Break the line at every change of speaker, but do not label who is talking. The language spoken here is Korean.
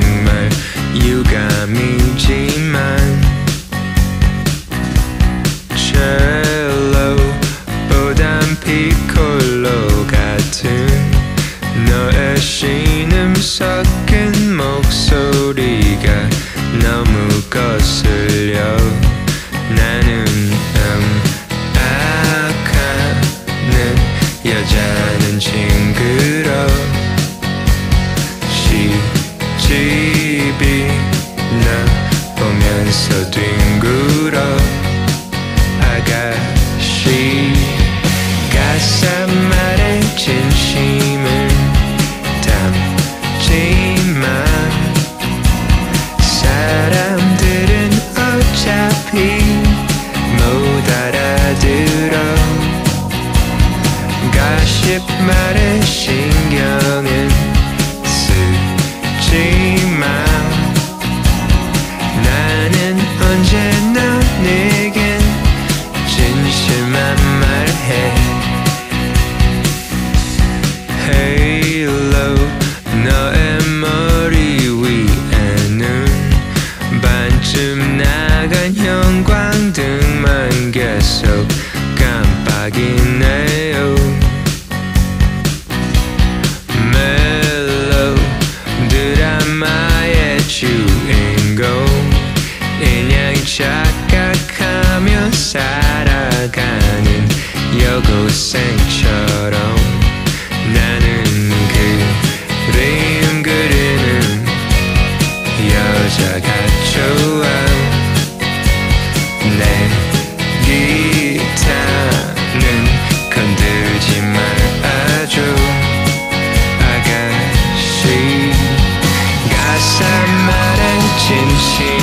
정말 유감이지만 첼로보단 피콜로 같은 너의 신음 섞인 목소리가 너무 거슬려 나는 음, 악하는 여자는 친구 40만의 신경은 쓰지만 나는 언제나 내겐 진심한 말 착각하며 살아가는 여고생처럼 나는 그 그림 그리는 여자가 좋아. 내 기타는 건들지 말아줘 아가씨. 가사 말은 진심